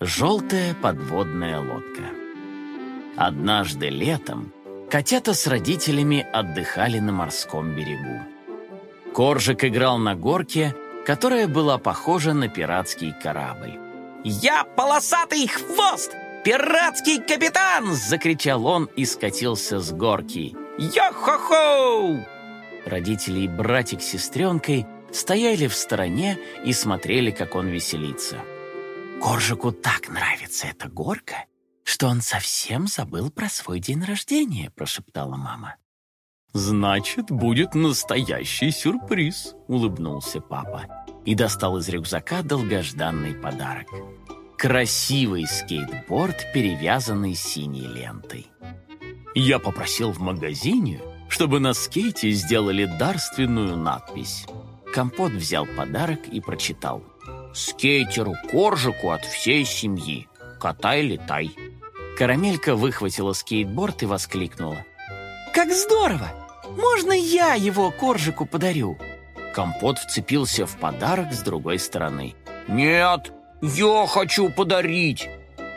Желтая подводная лодка. Однажды летом котята с родителями отдыхали на морском берегу. Коржик играл на горке, которая была похожа на пиратский корабль. «Я полосатый хвост! Пиратский капитан!» — закричал он и скатился с горки. «Йо-хо-хо!» Родители и братик с сестренкой стояли в стороне и смотрели, как он веселится. Коржику так нравится эта горка, что он совсем забыл про свой день рождения», — прошептала мама. «Значит, будет настоящий сюрприз», — улыбнулся папа и достал из рюкзака долгожданный подарок. Красивый скейтборд, перевязанный синей лентой. Я попросил в магазине, чтобы на скейте сделали дарственную надпись. Компот взял подарок и прочитал. «Скейтеру Коржику от всей семьи. Катай-летай». Карамелька выхватила скейтборд и воскликнула. «Как здорово! Можно я его Коржику подарю?» Компот вцепился в подарок с другой стороны. «Нет, я хочу подарить!»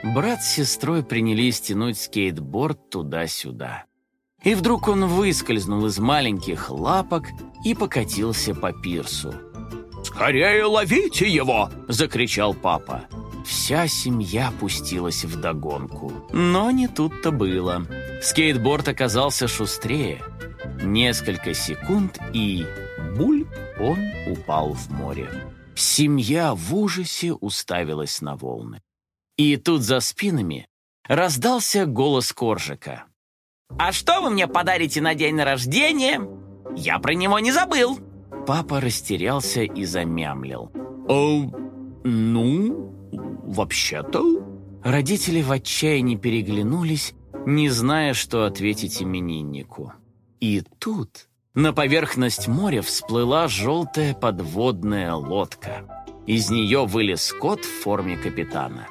Брат с сестрой принялись тянуть скейтборд туда-сюда. И вдруг он выскользнул из маленьких лапок и покатился по пирсу. «Скорее ловите его!» — закричал папа. Вся семья пустилась в догонку. Но не тут-то было. Скейтборд оказался шустрее. Несколько секунд и... Буль! Он упал в море. Семья в ужасе уставилась на волны. И тут за спинами раздался голос Коржика. «А что вы мне подарите на день рождения? Я про него не забыл!» Папа растерялся и замямлил. «Э, ну, вообще-то...» Родители в отчаянии переглянулись, не зная, что ответить имениннику. И тут на поверхность моря всплыла желтая подводная лодка. Из нее вылез кот в форме капитана.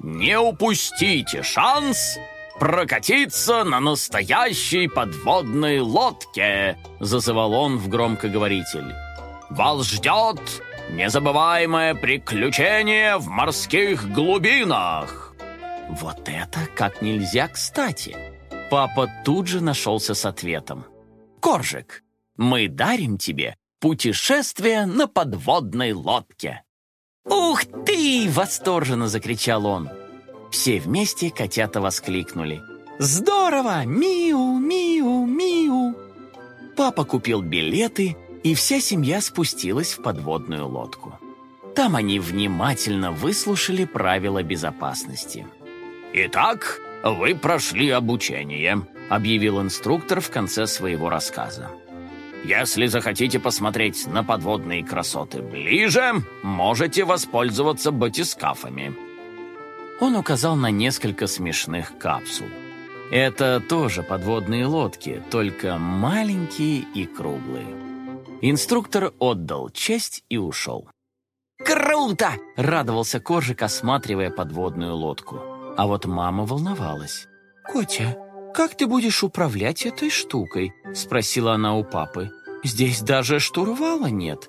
«Не упустите шанс прокатиться на настоящей подводной лодке!» Зазывал он в громкоговоритель. «Вас ждет незабываемое приключение в морских глубинах!» Вот это как нельзя кстати! Папа тут же нашелся с ответом. «Коржик, мы дарим тебе путешествие на подводной лодке!» «Ух ты!» — восторженно закричал он. Все вместе котята воскликнули. «Здорово! Миу, миу, миу!» Папа купил билеты, и вся семья спустилась в подводную лодку. Там они внимательно выслушали правила безопасности. «Итак, вы прошли обучение», — объявил инструктор в конце своего рассказа. «Если захотите посмотреть на подводные красоты ближе, можете воспользоваться батискафами». Он указал на несколько смешных капсул. Это тоже подводные лодки, только маленькие и круглые. Инструктор отдал честь и ушел. «Круто!» — радовался Коржик, осматривая подводную лодку. А вот мама волновалась. «Котя, как ты будешь управлять этой штукой?» — спросила она у папы. «Здесь даже штурвала нет».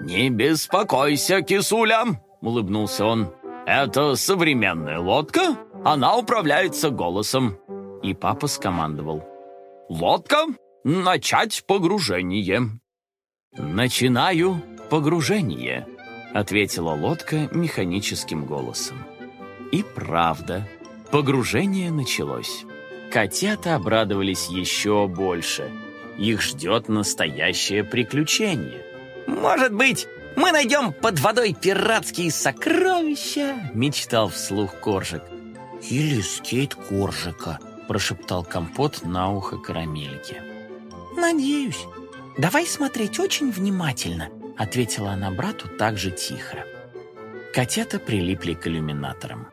«Не беспокойся, кисуля!» — улыбнулся он. «Это современная лодка, она управляется голосом». И папа скомандовал. «Лодка, начать погружение». «Начинаю погружение», — ответила лодка механическим голосом. И правда, погружение началось. Котята обрадовались еще больше. Их ждет настоящее приключение. «Может быть, мы найдем под водой пиратские сокровища!» Мечтал вслух Коржик. «Или скейт Коржика», прошептал Компот на ухо карамельке. «Надеюсь. Давай смотреть очень внимательно», ответила она брату так же тихо. Котята прилипли к иллюминаторам.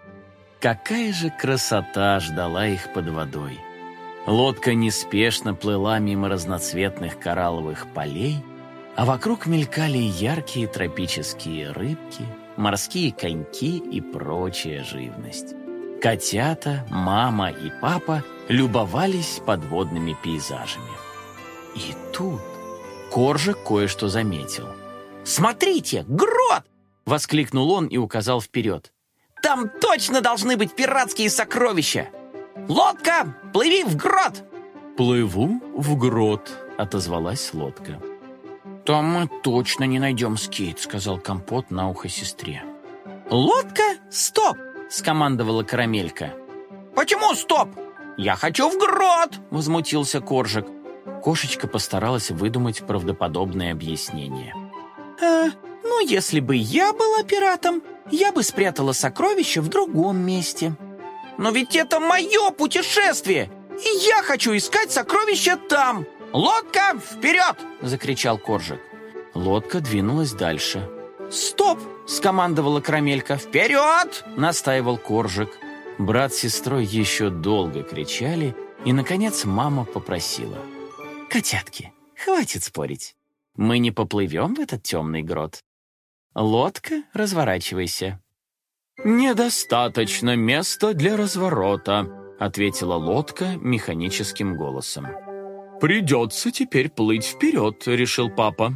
Какая же красота ждала их под водой! Лодка неспешно плыла мимо разноцветных коралловых полей, а вокруг мелькали яркие тропические рыбки, морские коньки и прочая живность. Котята, мама и папа любовались подводными пейзажами. И тут Коржик кое-что заметил. «Смотрите, грот!» — воскликнул он и указал вперед. Там точно должны быть пиратские сокровища! Лодка, плыви в грот!» «Плыву в грот», — отозвалась лодка. «Там мы точно не найдем скейт», — сказал Компот на ухо сестре. «Лодка? Стоп!» — скомандовала Карамелька. «Почему стоп? Я хочу в грот!» — возмутился Коржик. Кошечка постаралась выдумать правдоподобное объяснение. «А, ну, если бы я была пиратом, я бы спрятала сокровища в другом месте». «Но ведь это мое путешествие, и я хочу искать сокровища там! Лодка, вперед!» — закричал Коржик. Лодка двинулась дальше. «Стоп!» — скомандовала Карамелька. «Вперед!» — настаивал Коржик. Брат с сестрой еще долго кричали, и, наконец, мама попросила. «Котятки, хватит спорить. Мы не поплывем в этот темный грот. Лодка, разворачивайся». «Недостаточно места для разворота», — ответила лодка механическим голосом. «Придется теперь плыть вперед», — решил папа.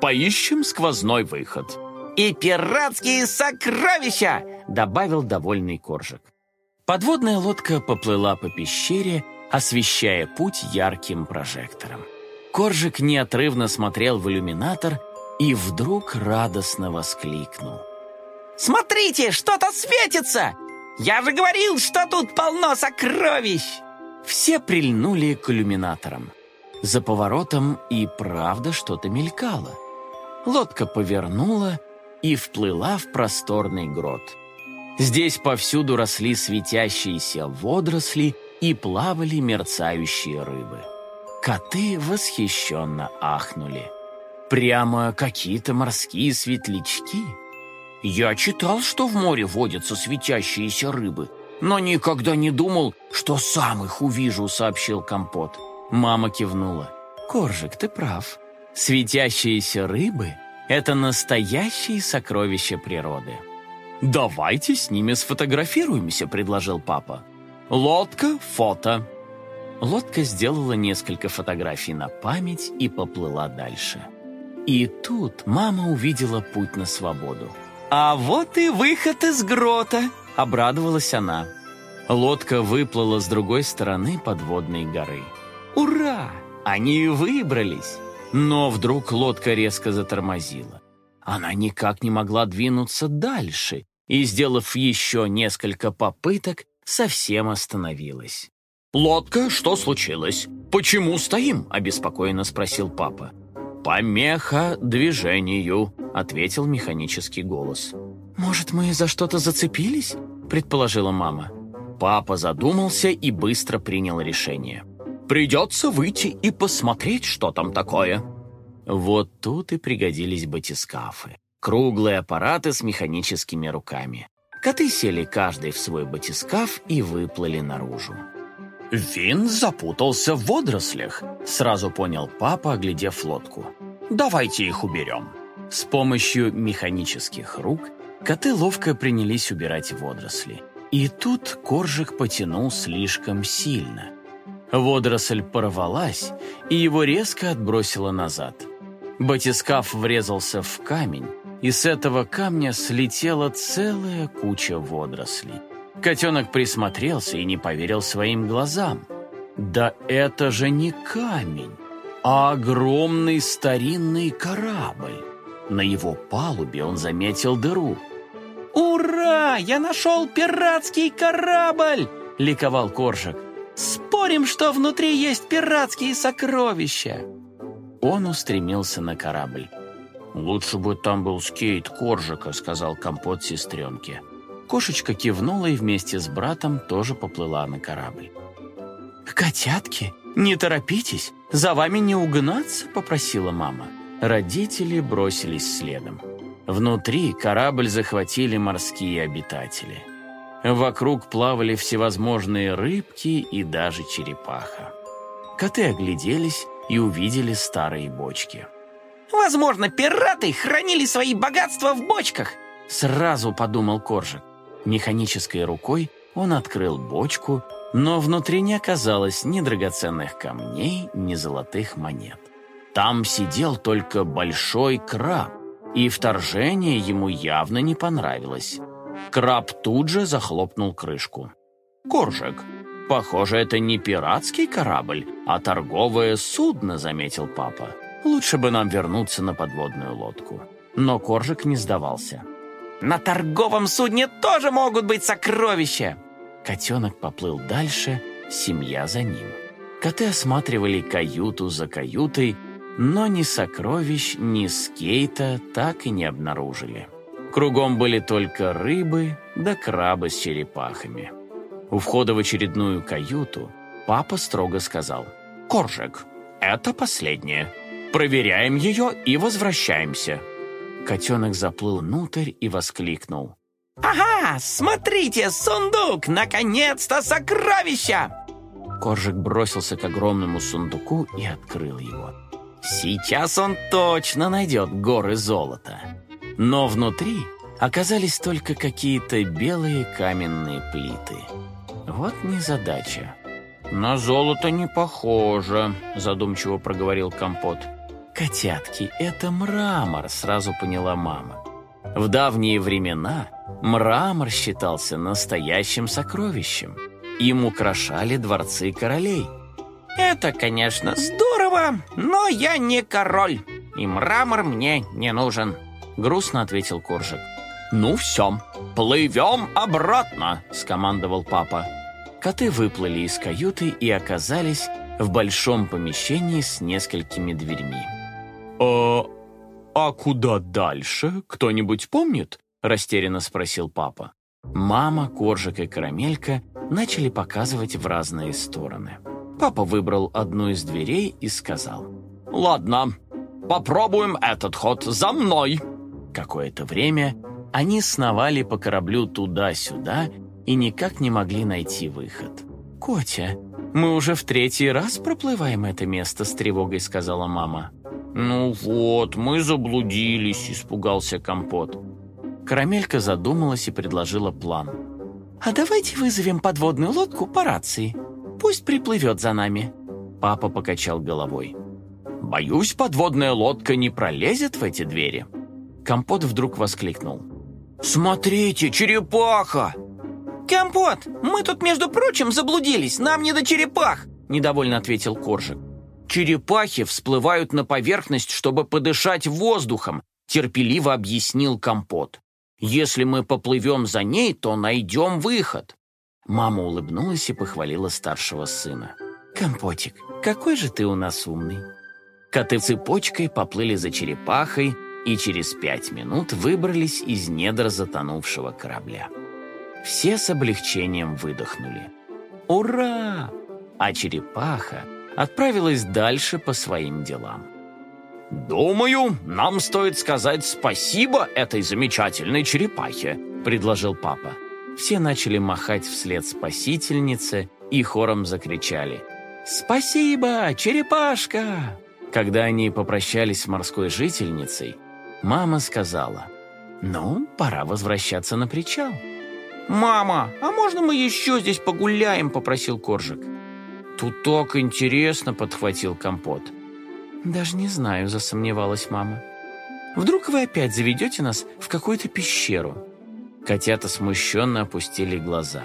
«Поищем сквозной выход». «И пиратские сокровища!» — добавил довольный Коржик. Подводная лодка поплыла по пещере, освещая путь ярким прожектором. Коржик неотрывно смотрел в иллюминатор и вдруг радостно воскликнул. «Смотрите, что-то светится! Я же говорил, что тут полно сокровищ!» Все прильнули к иллюминаторам. За поворотом и правда что-то мелькало. Лодка повернула и вплыла в просторный грот. Здесь повсюду росли светящиеся водоросли и плавали мерцающие рыбы. Коты восхищенно ахнули. Прямо какие-то морские светлячки. Я читал, что в море водятся светящиеся рыбы, но никогда не думал, что сам их увижу, сообщил Компот. Мама кивнула. «Коржик, ты прав. Светящиеся рыбы — это настоящие сокровища природы». «Давайте с ними сфотографируемся», — предложил папа. «Лодка, фото». Лодка сделала несколько фотографий на память и поплыла дальше. И тут мама увидела путь на свободу. «А вот и выход из грота!» — обрадовалась она. Лодка выплыла с другой стороны подводной горы. Они выбрались! Но вдруг лодка резко затормозила. Она никак не могла двинуться дальше и, сделав еще несколько попыток, совсем остановилась. «Лодка, что случилось? Почему стоим?» – обеспокоенно спросил папа. «Помеха движению», – ответил механический голос. «Может, мы за что-то зацепились?» – предположила мама. Папа задумался и быстро принял решение – Придется выйти и посмотреть, что там такое». Вот тут и пригодились батискафы. Круглые аппараты с механическими руками. Коты сели каждый в свой батискаф и выплыли наружу. «Вин запутался в водорослях», — сразу понял папа, оглядев лодку. «Давайте их уберем». С помощью механических рук коты ловко принялись убирать водоросли. И тут коржик потянул слишком сильно. Водоросль порвалась, и его резко отбросило назад. Батискаф врезался в камень, и с этого камня слетела целая куча водорослей. Котенок присмотрелся и не поверил своим глазам. «Да это же не камень, а огромный старинный корабль!» На его палубе он заметил дыру. «Ура! Я нашел пиратский корабль!» — ликовал Коржик. Спорим, что внутри есть пиратские сокровища!» Он устремился на корабль. «Лучше бы там был скейт Коржика», — сказал компот сестренке. Кошечка кивнула и вместе с братом тоже поплыла на корабль. «Котятки, не торопитесь, за вами не угнаться», — попросила мама. Родители бросились следом. Внутри корабль захватили морские обитатели — Вокруг плавали всевозможные рыбки и даже черепаха. Коты огляделись и увидели старые бочки. «Возможно, пираты хранили свои богатства в бочках!» Сразу подумал Коржик. Механической рукой он открыл бочку, но внутри не оказалось ни драгоценных камней, ни золотых монет. Там сидел только большой краб, и вторжение ему явно не понравилось. Краб тут же захлопнул крышку. «Коржик, похоже, это не пиратский корабль, а торговое судно», — заметил папа. «Лучше бы нам вернуться на подводную лодку». Но Коржик не сдавался. «На торговом судне тоже могут быть сокровища!» Котенок поплыл дальше, семья за ним. Коты осматривали каюту за каютой, но ни сокровищ, ни скейта так и не обнаружили. Кругом были только рыбы да крабы с черепахами. У входа в очередную каюту папа строго сказал «Коржик, это последнее. Проверяем ее и возвращаемся». Котенок заплыл внутрь и воскликнул. «Ага, смотрите, сундук! Наконец-то сокровища!» Коржик бросился к огромному сундуку и открыл его. Сейчас он точно найдет горы золота. Но внутри оказались только какие-то белые каменные плиты. Вот незадача. «На золото не похоже», — задумчиво проговорил Компот. «Котятки, это мрамор», — сразу поняла мама. В давние времена мрамор считался настоящим сокровищем. Им украшали дворцы королей. «Это, конечно, здорово, но я не король, и мрамор мне не нужен», — грустно ответил Коржик. «Ну все, плывем обратно», — скомандовал папа. Коты выплыли из каюты и оказались в большом помещении с несколькими дверьми. «А, а куда дальше? Кто-нибудь помнит?» – растерянно спросил папа. Мама, Коржик и Карамелька начали показывать в разные стороны. Папа выбрал одну из дверей и сказал. «Ладно, попробуем этот ход за мной!» Какое-то время они сновали по кораблю туда-сюда и никак не могли найти выход. «Котя, мы уже в третий раз проплываем это место», — с тревогой сказала мама. «Ну вот, мы заблудились», — испугался Компот. Карамелька задумалась и предложила план. «А давайте вызовем подводную лодку по рации. Пусть приплывет за нами». Папа покачал головой. «Боюсь, подводная лодка не пролезет в эти двери». Компот вдруг воскликнул. «Смотрите, черепаха!» «Компот, мы тут, между прочим, заблудились, нам не до черепах!» Недовольно ответил Коржик. «Черепахи всплывают на поверхность, чтобы подышать воздухом», терпеливо объяснил Компот. «Если мы поплывем за ней, то найдем выход». Мама улыбнулась и похвалила старшего сына. «Компотик, какой же ты у нас умный!» Коты цепочкой поплыли за черепахой и через пять минут выбрались из недр затонувшего корабля. Все с облегчением выдохнули. «Ура!» А черепаха отправилась дальше по своим делам. «Думаю, нам стоит сказать спасибо этой замечательной черепахе», — предложил папа. Все начали махать вслед спасительнице и хором закричали «Спасибо, черепашка!» Когда они попрощались с морской жительницей, мама сказала «Ну, пора возвращаться на причал». «Мама, а можно мы еще здесь погуляем?» — попросил Коржик. «Тут так интересно!» — подхватил Компот. «Даже не знаю», — засомневалась мама. «Вдруг вы опять заведете нас в какую-то пещеру?» Котята смущенно опустили глаза.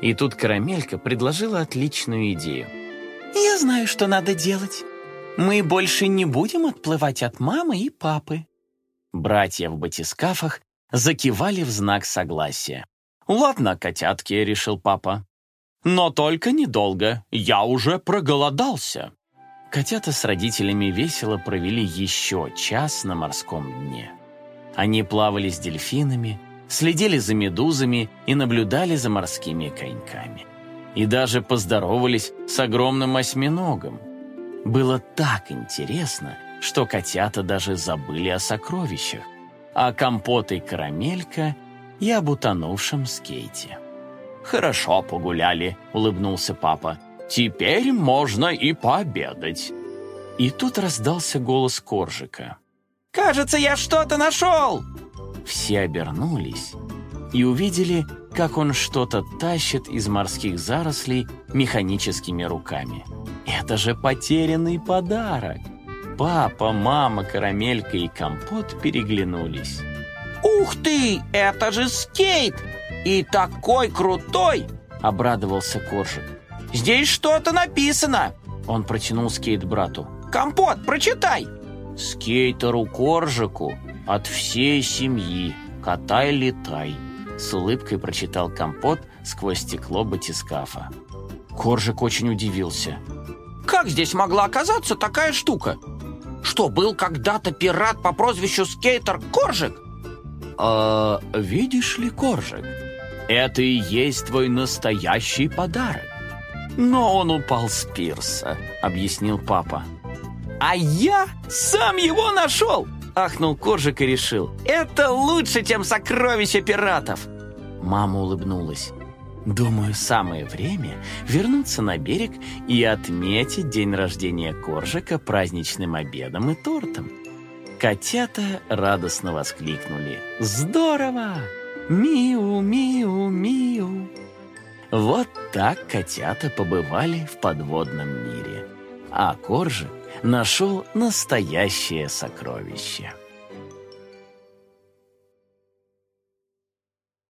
И тут Карамелька предложила отличную идею. «Я знаю, что надо делать. Мы больше не будем отплывать от мамы и папы». Братья в батискафах закивали в знак согласия. «Ладно, котятки», — решил папа. «Но только недолго, я уже проголодался». Котята с родителями весело провели еще час на морском дне. Они плавали с дельфинами, следили за медузами и наблюдали за морскими коньками. И даже поздоровались с огромным осьминогом. Было так интересно, что котята даже забыли о сокровищах, а компот и карамелька и об утонувшем скейте. «Хорошо погуляли», — улыбнулся папа. «Теперь можно и пообедать». И тут раздался голос Коржика. «Кажется, я что-то нашел!» Все обернулись и увидели, как он что-то тащит из морских зарослей механическими руками. Это же потерянный подарок! Папа, мама, карамелька и компот переглянулись. «Ух ты, это же скейт! И такой крутой!» — обрадовался Коржик. «Здесь что-то написано!» Он протянул скейт брату. «Компот, прочитай!» «Скейтеру Коржику от всей семьи катай-летай!» С улыбкой прочитал Компот сквозь стекло батискафа. Коржик очень удивился. «Как здесь могла оказаться такая штука? Что, был когда-то пират по прозвищу Скейтер Коржик?» «А видишь ли, Коржик, это и есть твой настоящий подарок. Но он упал с пирса», — объяснил папа. «А я сам его нашел!» — ахнул Коржик и решил. «Это лучше, чем сокровища пиратов!» Мама улыбнулась. «Думаю, самое время вернуться на берег и отметить день рождения Коржика праздничным обедом и тортом». Котята радостно воскликнули. «Здорово! Миу, миу, миу!» Вот так котята побывали в подводном мире. А Коржик нашел настоящее сокровище.